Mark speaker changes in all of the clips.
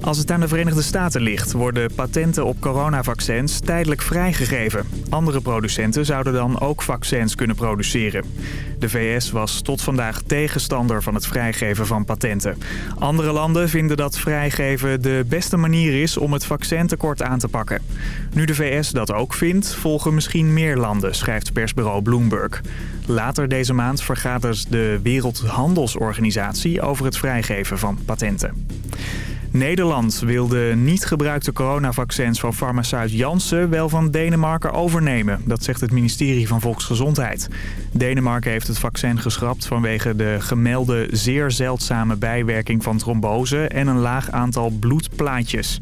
Speaker 1: Als het aan de Verenigde Staten ligt, worden patenten op coronavaccins tijdelijk vrijgegeven. Andere producenten zouden dan ook vaccins kunnen produceren. De VS was tot vandaag tegenstander van het vrijgeven van patenten. Andere landen vinden dat vrijgeven de beste manier is om het vaccintekort aan te pakken. Nu de VS dat ook vindt, volgen misschien meer landen, schrijft persbureau Bloomberg. Later deze maand vergadert de Wereldhandelsorganisatie over het vrijgeven van patenten. Nederland wil de niet gebruikte coronavaccins van farmaceut Janssen wel van Denemarken overnemen. Dat zegt het ministerie van Volksgezondheid. Denemarken heeft het vaccin geschrapt vanwege de gemelde zeer zeldzame bijwerking van trombose en een laag aantal bloedplaatjes.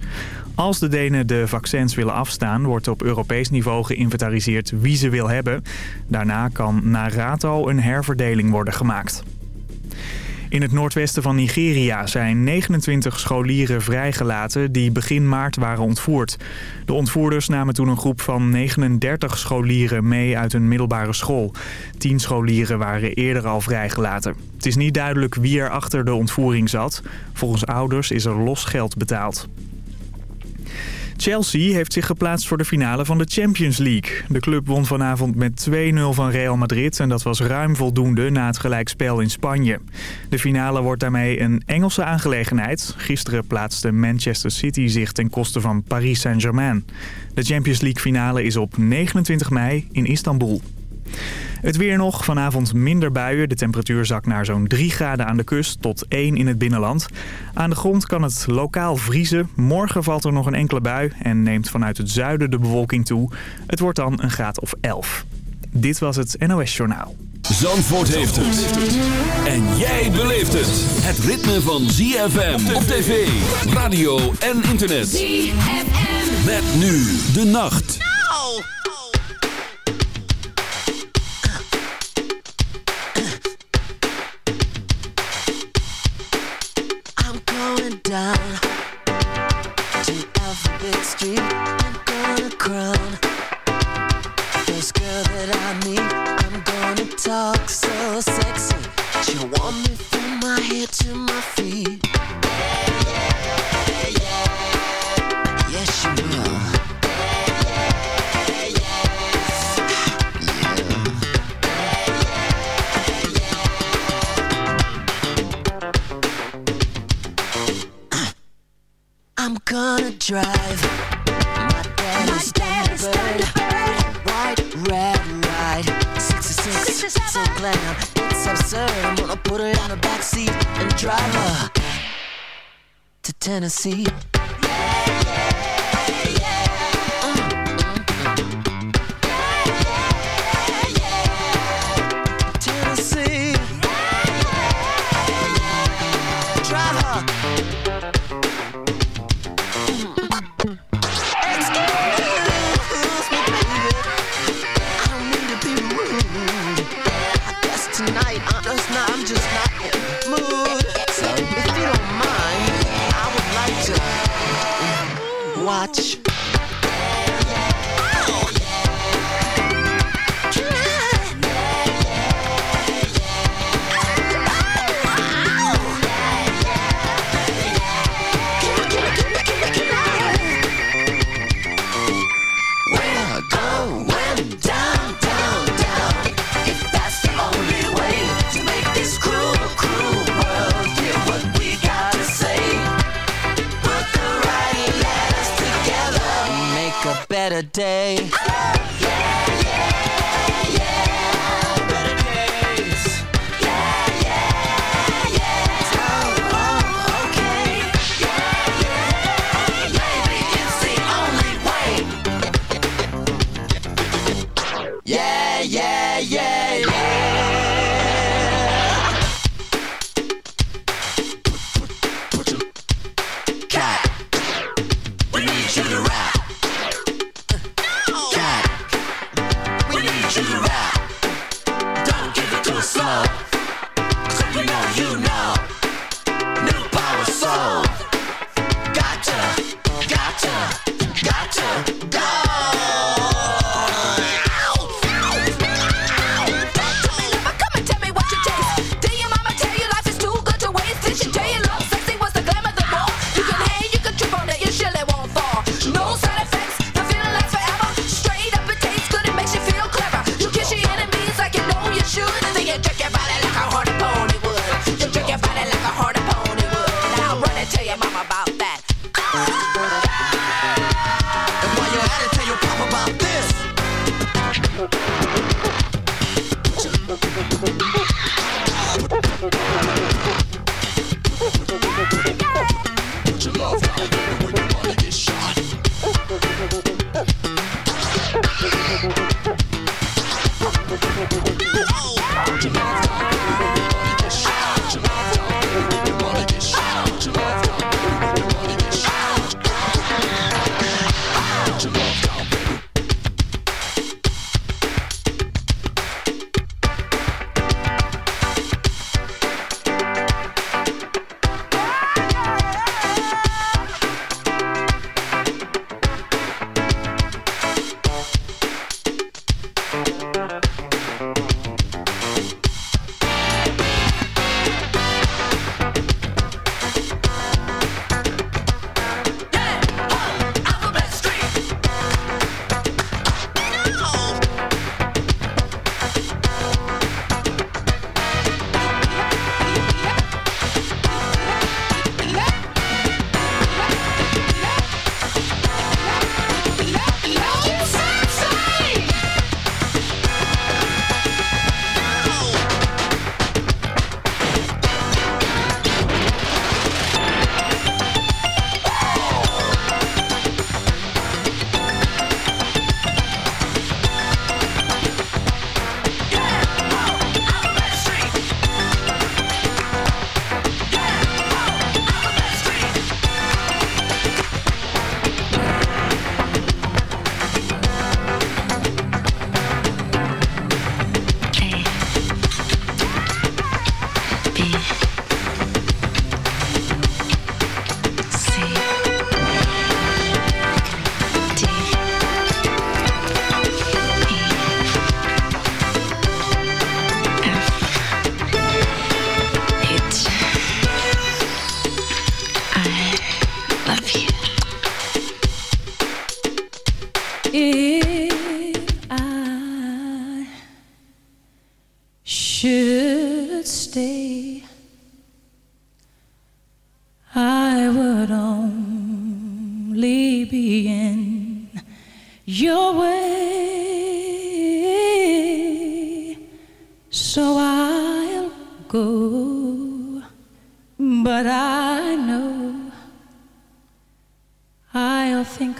Speaker 1: Als de Denen de vaccins willen afstaan, wordt op Europees niveau geïnventariseerd wie ze wil hebben. Daarna kan na rato een herverdeling worden gemaakt. In het noordwesten van Nigeria zijn 29 scholieren vrijgelaten die begin maart waren ontvoerd. De ontvoerders namen toen een groep van 39 scholieren mee uit een middelbare school. Tien scholieren waren eerder al vrijgelaten. Het is niet duidelijk wie er achter de ontvoering zat. Volgens ouders is er losgeld betaald. Chelsea heeft zich geplaatst voor de finale van de Champions League. De club won vanavond met 2-0 van Real Madrid en dat was ruim voldoende na het gelijkspel in Spanje. De finale wordt daarmee een Engelse aangelegenheid. Gisteren plaatste Manchester City zich ten koste van Paris Saint-Germain. De Champions League finale is op 29 mei in Istanbul. Het weer nog. Vanavond minder buien. De temperatuur zakt naar zo'n 3 graden aan de kust tot 1 in het binnenland. Aan de grond kan het lokaal vriezen. Morgen valt er nog een enkele bui en neemt vanuit het zuiden de bewolking toe. Het wordt dan een graad of 11. Dit was het NOS Journaal.
Speaker 2: Zandvoort heeft het. En jij beleeft het. Het ritme van ZFM op tv, radio en internet. ZFM. Met nu de nacht.
Speaker 3: Tennessee.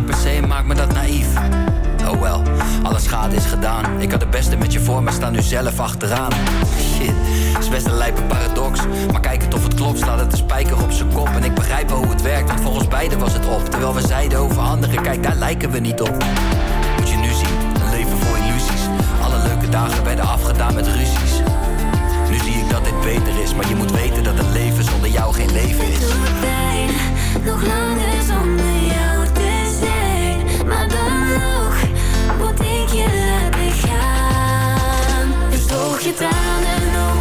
Speaker 3: per se maakt me dat naïef. Oh wel, alle schade is gedaan. Ik had het beste met je voor, maar sta nu zelf achteraan. Shit, is best een lijpe paradox. Maar kijk het of het klopt, staat het een spijker op zijn kop. En ik begrijp wel hoe het werkt, want volgens beiden was het op. Terwijl we zeiden over anderen, kijk daar lijken we niet op. Moet je nu zien, een leven voor illusies. Alle leuke dagen werden afgedaan met ruzies. Nu zie ik dat dit beter is, maar je moet weten dat een leven zonder jou geen leven is. Ik pijn, nog langer zonder jou. Maar dan nog moet ik je gaan. Dus je tranen nog.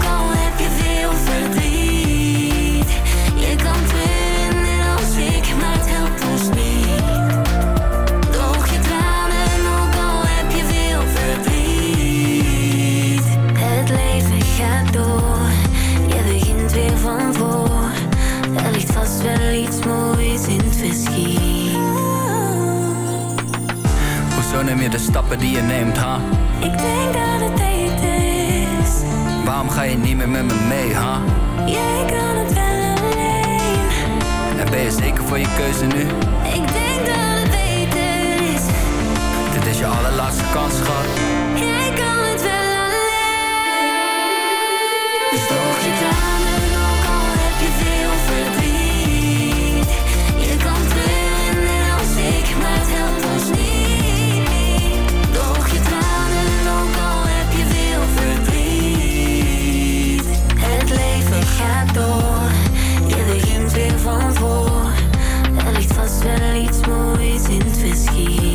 Speaker 3: neem je de stappen die je neemt, ha? Ik denk dat het tijd is. Waarom ga je niet meer met me mee, ha? Jij kan het wel alleen. En ben je zeker voor je keuze nu? Ik denk dat het tijd is. Dit is je
Speaker 4: allerlaatste
Speaker 5: kans, schat. Whiskey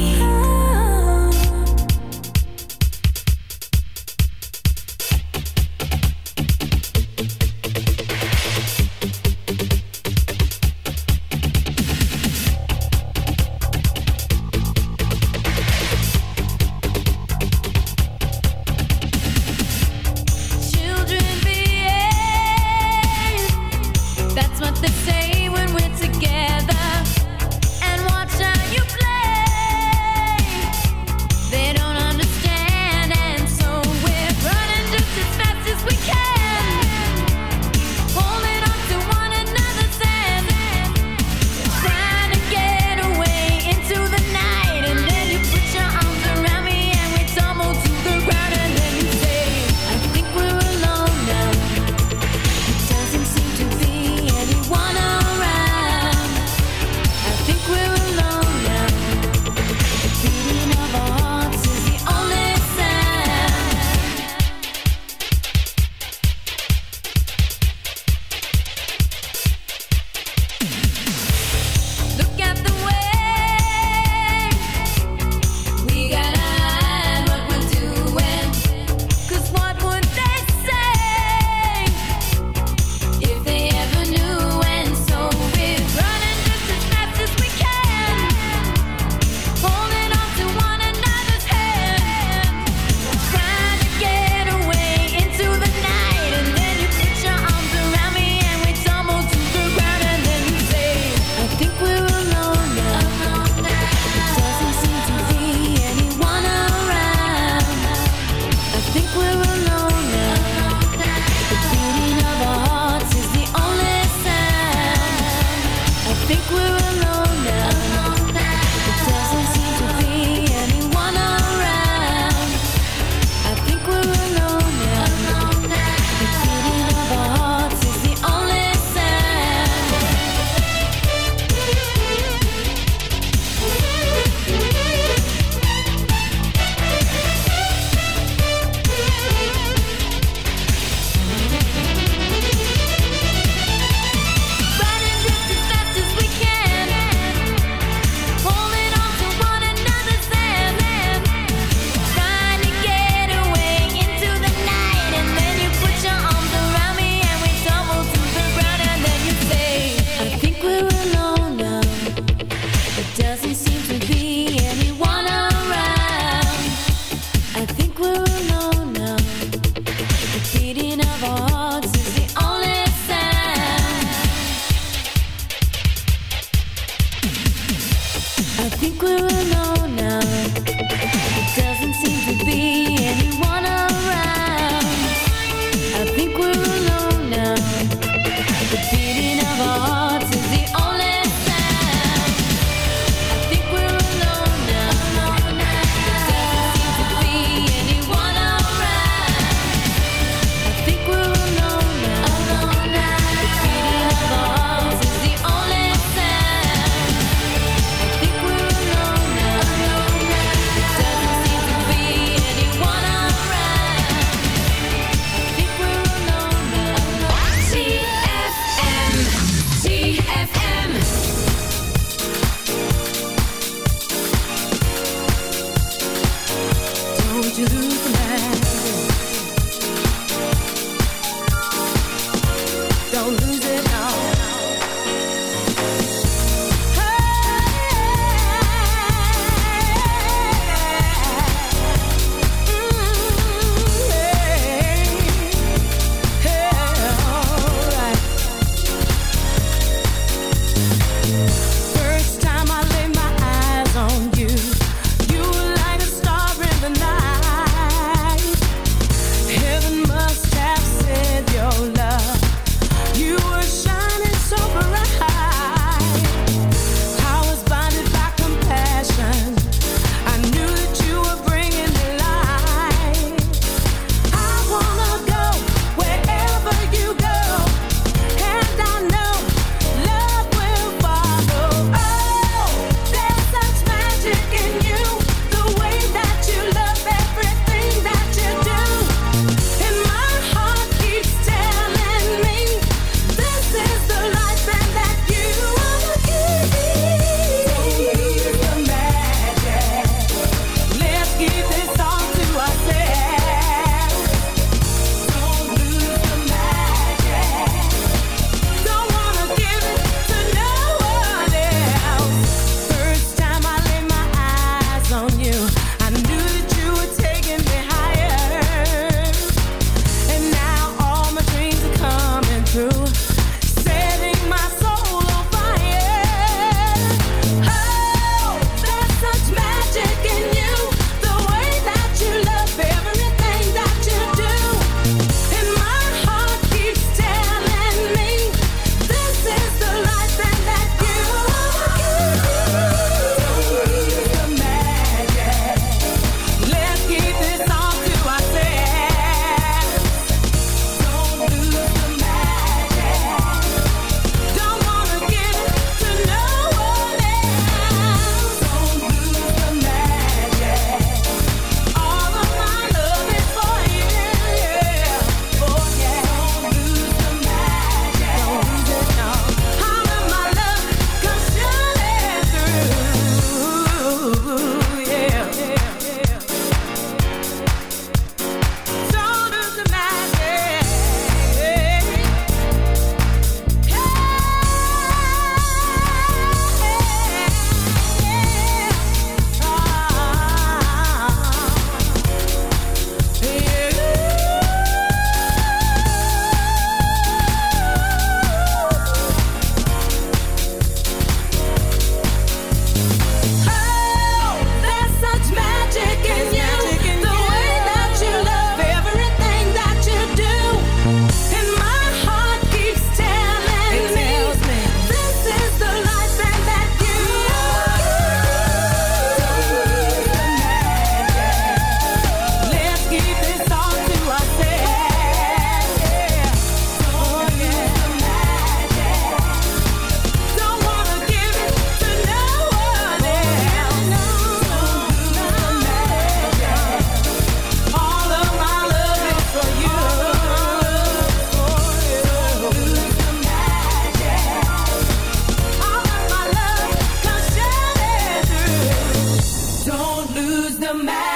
Speaker 5: the man.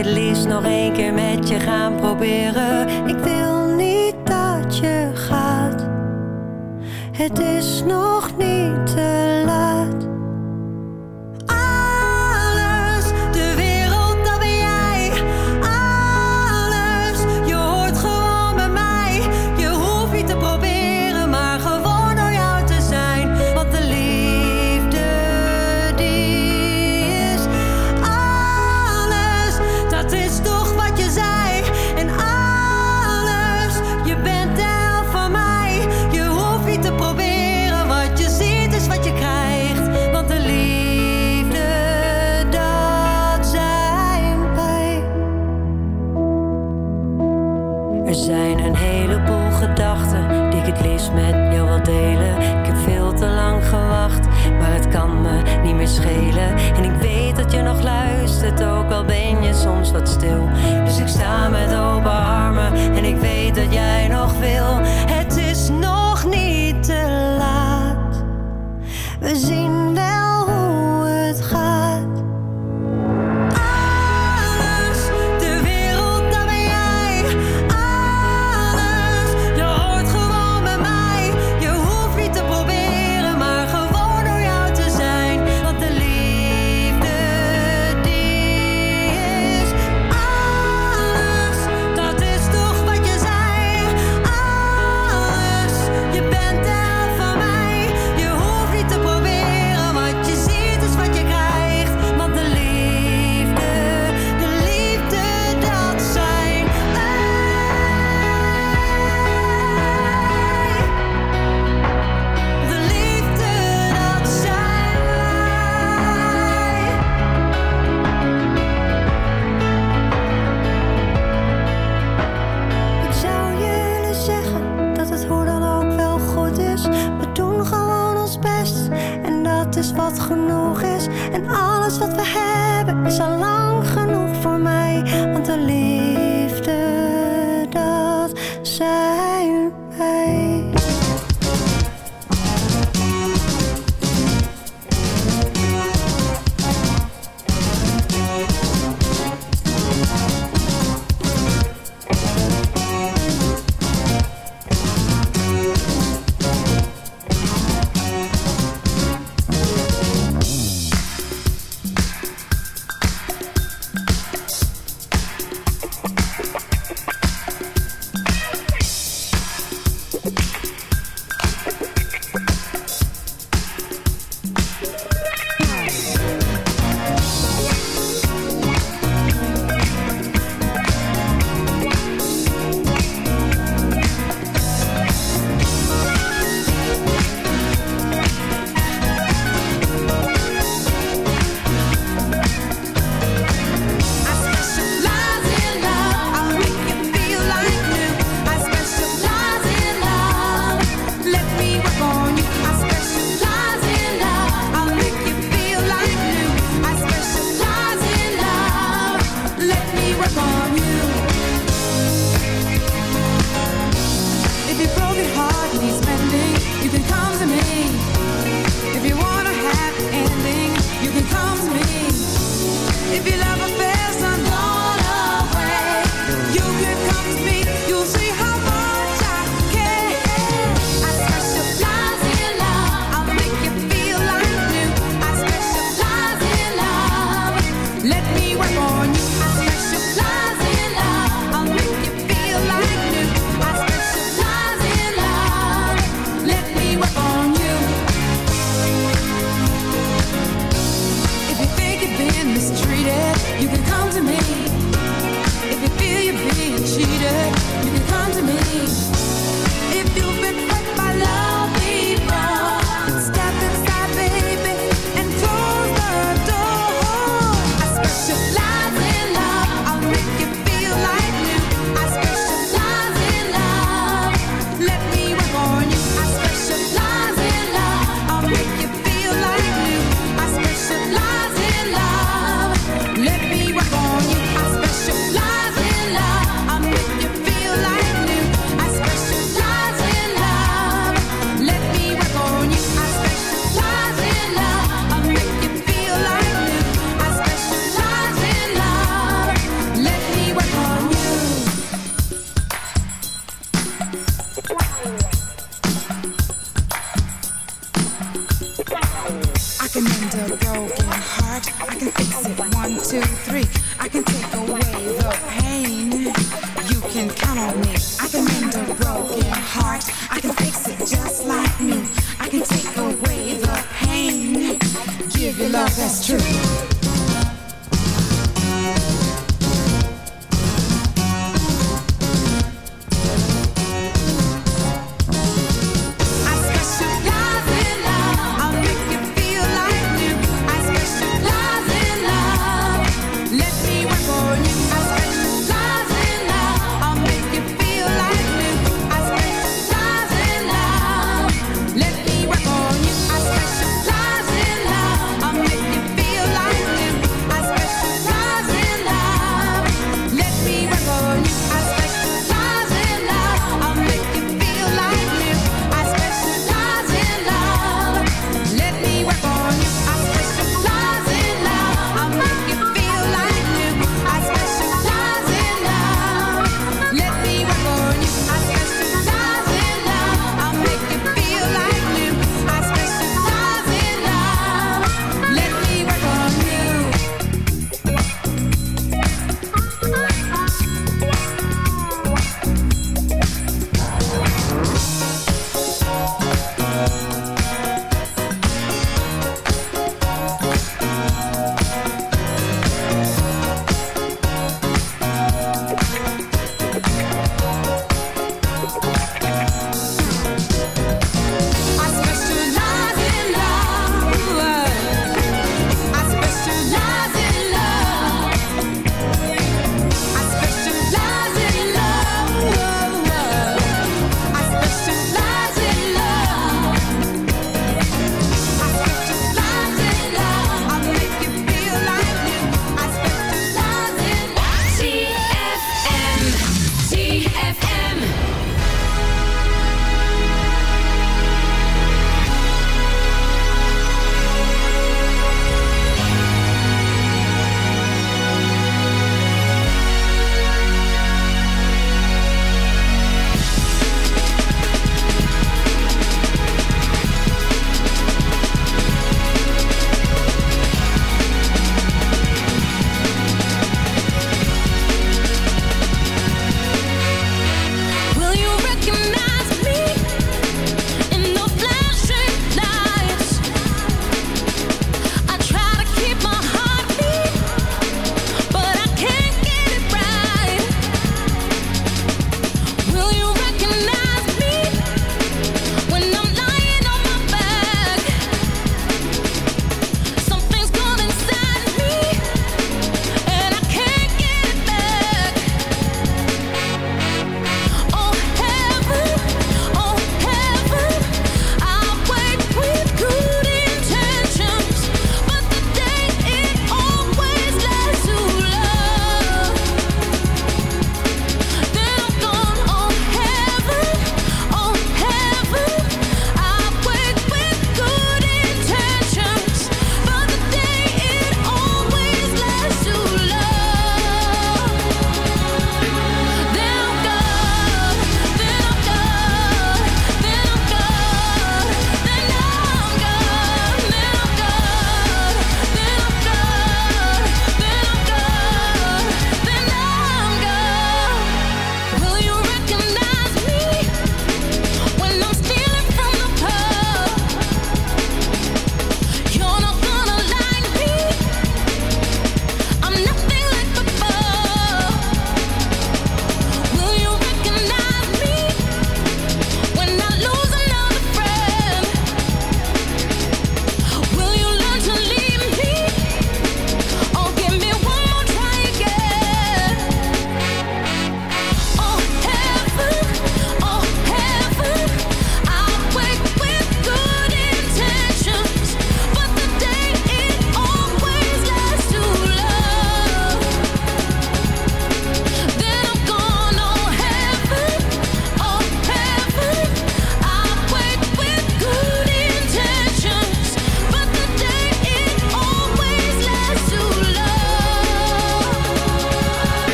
Speaker 5: het liefst nog één keer met je gaan proberen. Ik wil niet dat je gaat. Het is nog niet te laat. het ook, al ben je soms wat stil. Dus ik sta met open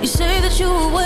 Speaker 6: You
Speaker 4: say that you
Speaker 7: were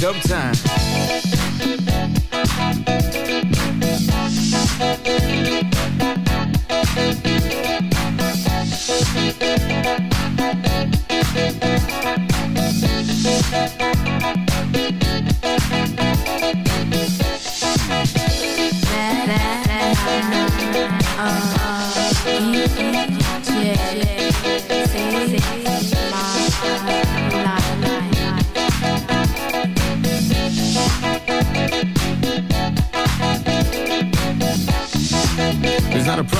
Speaker 8: dumb time.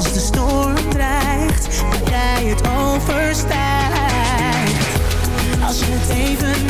Speaker 9: Als de storm dreigt, jij het overstijgt. Als je het even